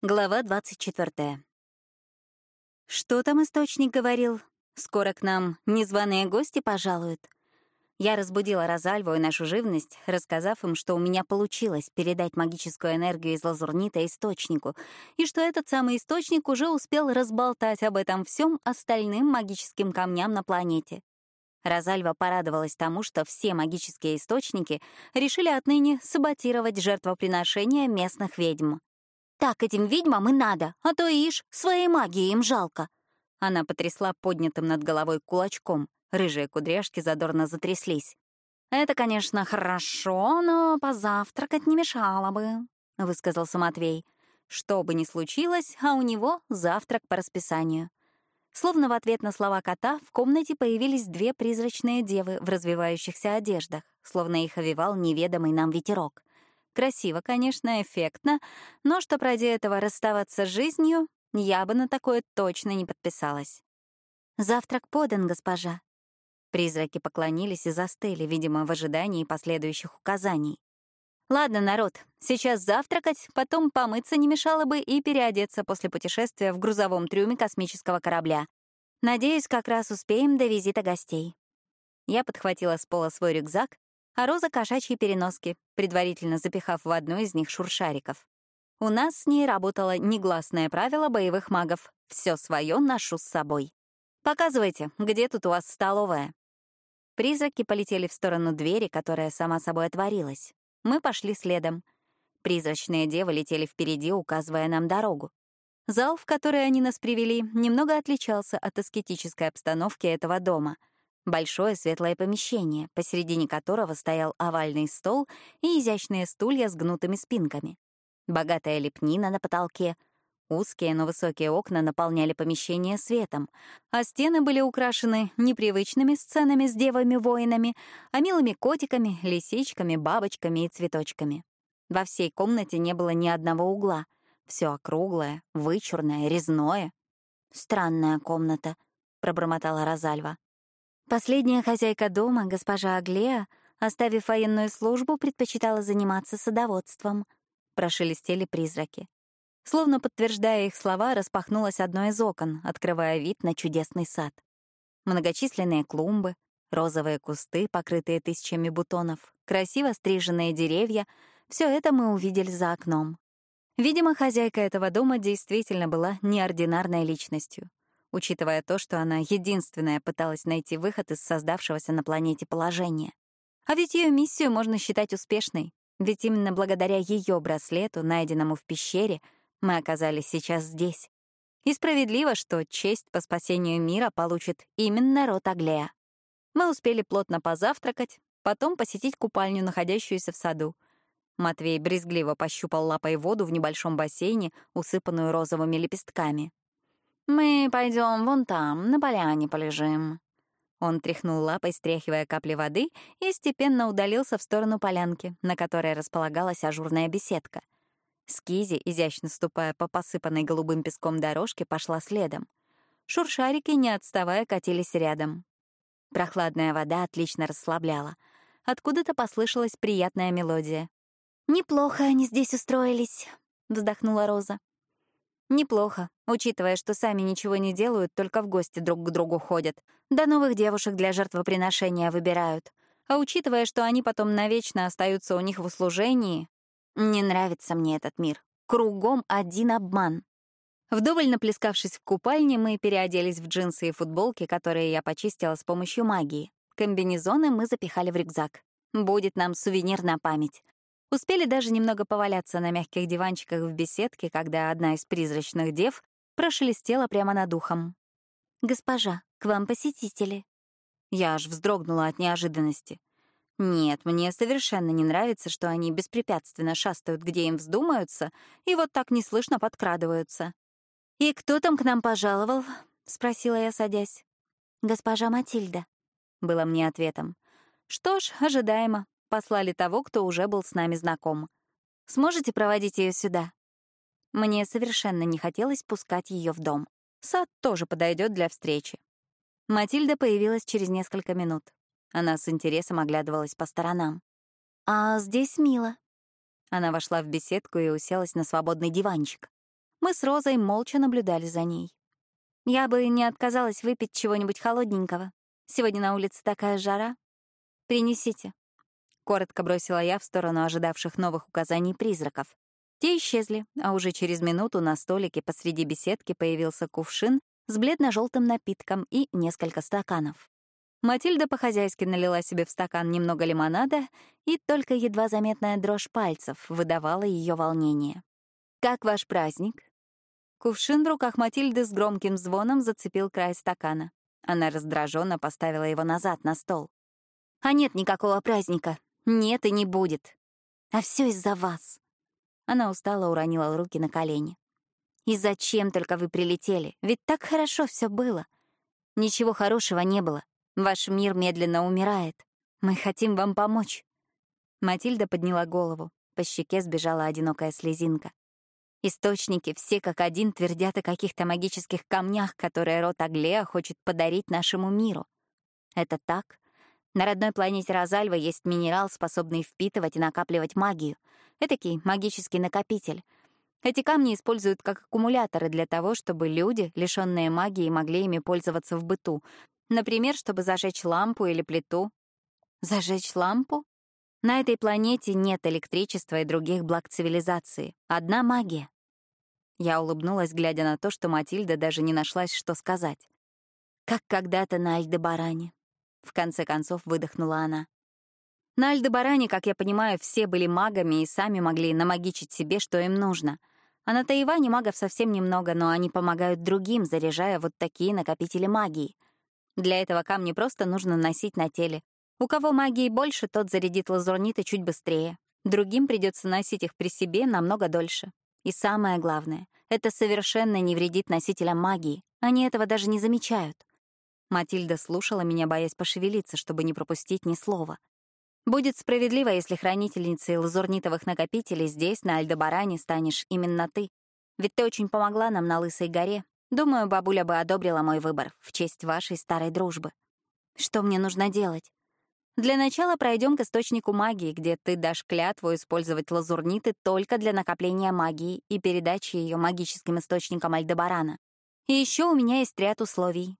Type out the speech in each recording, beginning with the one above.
Глава 24. Что там источник говорил? Скоро к нам незваные гости пожалуют. Я разбудила Розальву и нашу живность, рассказав им, что у меня получилось передать магическую энергию из лазурнита источнику, и что этот самый источник уже успел разболтать об этом всем остальным магическим камням на планете. Розальва порадовалась тому, что все магические источники решили отныне саботировать жертвоприношения местных ведьм. Так этим ведьмам и надо, а то, ишь, своей магии им жалко. Она потрясла поднятым над головой кулачком. Рыжие кудряшки задорно затряслись. «Это, конечно, хорошо, но позавтракать не мешало бы», — высказался Матвей. «Что бы ни случилось, а у него завтрак по расписанию». Словно в ответ на слова кота в комнате появились две призрачные девы в развивающихся одеждах, словно их овивал неведомый нам ветерок. Красиво, конечно, эффектно, но что ради этого расставаться с жизнью, я бы на такое точно не подписалась. «Завтрак подан, госпожа». Призраки поклонились и застыли, видимо, в ожидании последующих указаний. «Ладно, народ, сейчас завтракать, потом помыться не мешало бы и переодеться после путешествия в грузовом трюме космического корабля. Надеюсь, как раз успеем до визита гостей». Я подхватила с пола свой рюкзак, а Роза — кошачьи переноски, предварительно запихав в одну из них шуршариков. У нас с ней работало негласное правило боевых магов — все свое ношу с собой. «Показывайте, где тут у вас столовая?» Призраки полетели в сторону двери, которая сама собой отворилась. Мы пошли следом. Призрачные девы летели впереди, указывая нам дорогу. Зал, в который они нас привели, немного отличался от аскетической обстановки этого дома — Большое светлое помещение, посередине которого стоял овальный стол и изящные стулья с гнутыми спинками. Богатая лепнина на потолке. Узкие, но высокие окна наполняли помещение светом, а стены были украшены непривычными сценами с девами-воинами, а милыми котиками, лисичками, бабочками и цветочками. Во всей комнате не было ни одного угла. Все округлое, вычурное, резное. «Странная комната», — пробормотала Розальва. Последняя хозяйка дома, госпожа Аглея, оставив военную службу, предпочитала заниматься садоводством. Прошелестели призраки. Словно подтверждая их слова, распахнулось одно из окон, открывая вид на чудесный сад. Многочисленные клумбы, розовые кусты, покрытые тысячами бутонов, красиво стриженные деревья — все это мы увидели за окном. Видимо, хозяйка этого дома действительно была неординарной личностью учитывая то, что она единственная пыталась найти выход из создавшегося на планете положения. А ведь ее миссию можно считать успешной, ведь именно благодаря ее браслету, найденному в пещере, мы оказались сейчас здесь. И справедливо, что честь по спасению мира получит именно род Аглея. Мы успели плотно позавтракать, потом посетить купальню, находящуюся в саду. Матвей брезгливо пощупал лапой воду в небольшом бассейне, усыпанную розовыми лепестками. «Мы пойдем вон там, на поляне полежим». Он тряхнул лапой, стряхивая капли воды, и степенно удалился в сторону полянки, на которой располагалась ажурная беседка. Скизи, изящно ступая по посыпанной голубым песком дорожке, пошла следом. Шуршарики, не отставая, катились рядом. Прохладная вода отлично расслабляла. Откуда-то послышалась приятная мелодия. «Неплохо они здесь устроились», — вздохнула Роза. Неплохо, учитывая, что сами ничего не делают, только в гости друг к другу ходят. Да новых девушек для жертвоприношения выбирают. А учитывая, что они потом навечно остаются у них в услужении, не нравится мне этот мир. Кругом один обман. Вдоволь наплескавшись в купальне, мы переоделись в джинсы и футболки, которые я почистила с помощью магии. Комбинезоны мы запихали в рюкзак. Будет нам сувенир на память. Успели даже немного поваляться на мягких диванчиках в беседке, когда одна из призрачных дев прошелестела прямо над ухом. «Госпожа, к вам посетители». Я аж вздрогнула от неожиданности. Нет, мне совершенно не нравится, что они беспрепятственно шастают, где им вздумаются, и вот так неслышно подкрадываются. «И кто там к нам пожаловал?» — спросила я, садясь. «Госпожа Матильда», — было мне ответом. Что ж, ожидаемо. Послали того, кто уже был с нами знаком. Сможете проводить ее сюда? Мне совершенно не хотелось пускать ее в дом. Сад тоже подойдет для встречи. Матильда появилась через несколько минут. Она с интересом оглядывалась по сторонам. «А здесь мило». Она вошла в беседку и уселась на свободный диванчик. Мы с Розой молча наблюдали за ней. Я бы не отказалась выпить чего-нибудь холодненького. Сегодня на улице такая жара. Принесите. Коротко бросила я в сторону ожидавших новых указаний призраков. Те исчезли, а уже через минуту на столике посреди беседки появился кувшин с бледно-желтым напитком и несколько стаканов. Матильда по-хозяйски налила себе в стакан немного лимонада, и только едва заметная дрожь пальцев выдавала ее волнение. «Как ваш праздник?» Кувшин в руках Матильды с громким звоном зацепил край стакана. Она раздраженно поставила его назад на стол. «А нет никакого праздника. Нет и не будет. А все из-за вас». Она устало уронила руки на колени. «И зачем только вы прилетели? Ведь так хорошо все было. Ничего хорошего не было. Ваш мир медленно умирает. Мы хотим вам помочь». Матильда подняла голову. По щеке сбежала одинокая слезинка. Источники все как один твердят о каких-то магических камнях, которые род Аглея хочет подарить нашему миру. Это так? На родной планете Розальва есть минерал, способный впитывать и накапливать магию. Этакий магический накопитель. Эти камни используют как аккумуляторы для того, чтобы люди, лишенные магии, могли ими пользоваться в быту, Например, чтобы зажечь лампу или плиту. Зажечь лампу? На этой планете нет электричества и других благ цивилизации. Одна магия. Я улыбнулась, глядя на то, что Матильда даже не нашлась, что сказать. Как когда-то на Альдебаране. В конце концов выдохнула она. На Альдебаране, как я понимаю, все были магами и сами могли намагичить себе, что им нужно. А на Таиване магов совсем немного, но они помогают другим, заряжая вот такие накопители магии — для этого камни просто нужно носить на теле. У кого магии больше, тот зарядит лазурниты чуть быстрее. Другим придется носить их при себе намного дольше. И самое главное, это совершенно не вредит носителям магии. Они этого даже не замечают. Матильда слушала меня, боясь пошевелиться, чтобы не пропустить ни слова. Будет справедливо, если хранительницей лазурнитовых накопителей здесь, на Альдебаране, станешь именно ты. Ведь ты очень помогла нам на Лысой горе, Думаю, бабуля бы одобрила мой выбор в честь вашей старой дружбы. Что мне нужно делать? Для начала пройдем к источнику магии, где ты дашь клятву использовать лазурниты только для накопления магии и передачи ее магическим источникам Альдебарана. И еще у меня есть ряд условий.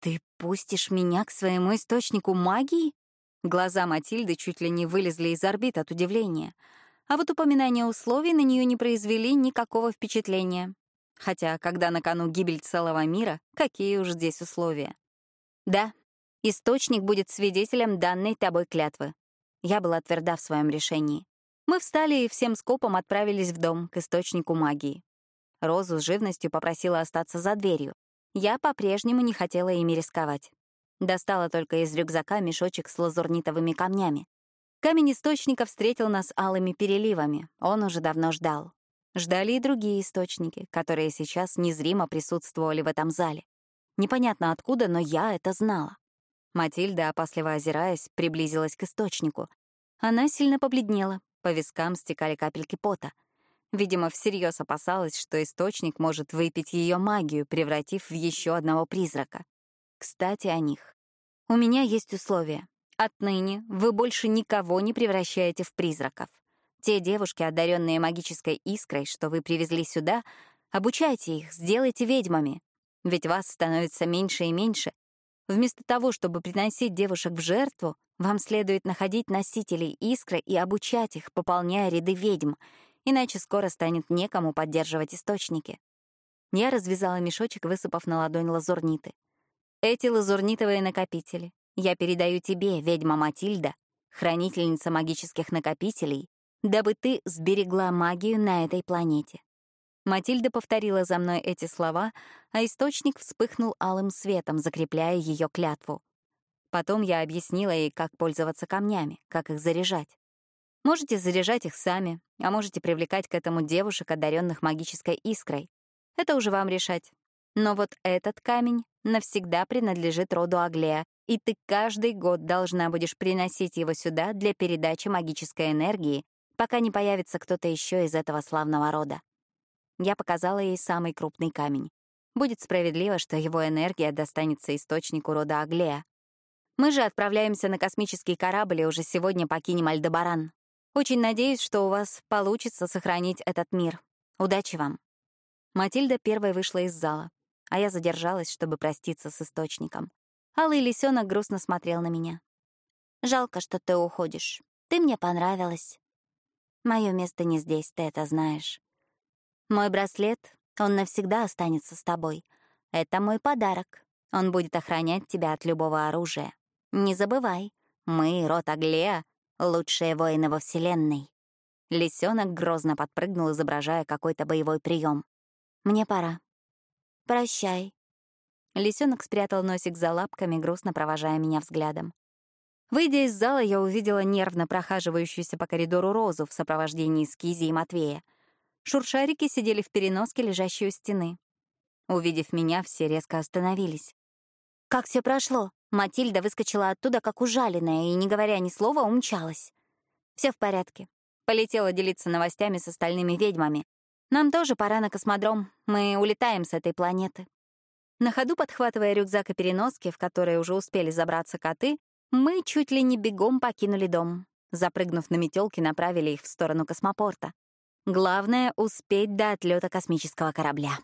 Ты пустишь меня к своему источнику магии? Глаза Матильды чуть ли не вылезли из орбит от удивления. А вот упоминания условий на нее не произвели никакого впечатления. Хотя, когда на кону гибель целого мира, какие уж здесь условия. Да, источник будет свидетелем данной тобой клятвы. Я была тверда в своем решении. Мы встали и всем скопом отправились в дом, к источнику магии. Розу с живностью попросила остаться за дверью. Я по-прежнему не хотела ими рисковать. Достала только из рюкзака мешочек с лазурнитовыми камнями. Камень источника встретил нас алыми переливами. Он уже давно ждал. Ждали и другие источники, которые сейчас незримо присутствовали в этом зале. Непонятно откуда, но я это знала. Матильда, опасливо озираясь, приблизилась к источнику. Она сильно побледнела, по вискам стекали капельки пота. Видимо, всерьез опасалась, что источник может выпить ее магию, превратив в еще одного призрака. Кстати, о них. У меня есть условия. Отныне вы больше никого не превращаете в призраков. Те девушки, одаренные магической искрой, что вы привезли сюда, обучайте их, сделайте ведьмами. Ведь вас становится меньше и меньше. Вместо того, чтобы приносить девушек в жертву, вам следует находить носителей искры и обучать их, пополняя ряды ведьм, иначе скоро станет некому поддерживать источники. Я развязала мешочек, высыпав на ладонь лазурниты. Эти лазурнитовые накопители я передаю тебе, ведьма Матильда, хранительница магических накопителей, дабы ты сберегла магию на этой планете. Матильда повторила за мной эти слова, а источник вспыхнул алым светом, закрепляя ее клятву. Потом я объяснила ей, как пользоваться камнями, как их заряжать. Можете заряжать их сами, а можете привлекать к этому девушек, одаренных магической искрой. Это уже вам решать. Но вот этот камень навсегда принадлежит роду Аглея, и ты каждый год должна будешь приносить его сюда для передачи магической энергии пока не появится кто-то еще из этого славного рода. Я показала ей самый крупный камень. Будет справедливо, что его энергия достанется источнику рода Аглея. Мы же отправляемся на космический корабль и уже сегодня покинем Альдебаран. Очень надеюсь, что у вас получится сохранить этот мир. Удачи вам. Матильда первой вышла из зала, а я задержалась, чтобы проститься с источником. Алый лисенок грустно смотрел на меня. «Жалко, что ты уходишь. Ты мне понравилась. Мое место не здесь, ты это знаешь. Мой браслет, он навсегда останется с тобой. Это мой подарок. Он будет охранять тебя от любого оружия. Не забывай, мы, род Аглея, лучшие воины во Вселенной. Лисенок грозно подпрыгнул, изображая какой-то боевой прием. Мне пора. Прощай. Лисенок спрятал носик за лапками, грустно провожая меня взглядом. Выйдя из зала, я увидела нервно прохаживающуюся по коридору Розу в сопровождении Скизи и Матвея. Шуршарики сидели в переноске, лежащей у стены. Увидев меня, все резко остановились. «Как все прошло?» Матильда выскочила оттуда, как ужаленная, и, не говоря ни слова, умчалась. Все в порядке. Полетела делиться новостями с остальными ведьмами. Нам тоже пора на космодром. Мы улетаем с этой планеты. На ходу подхватывая рюкзак и переноски, в которые уже успели забраться коты, мы чуть ли не бегом покинули дом. Запрыгнув на метелки, направили их в сторону космопорта. Главное — успеть до отлета космического корабля.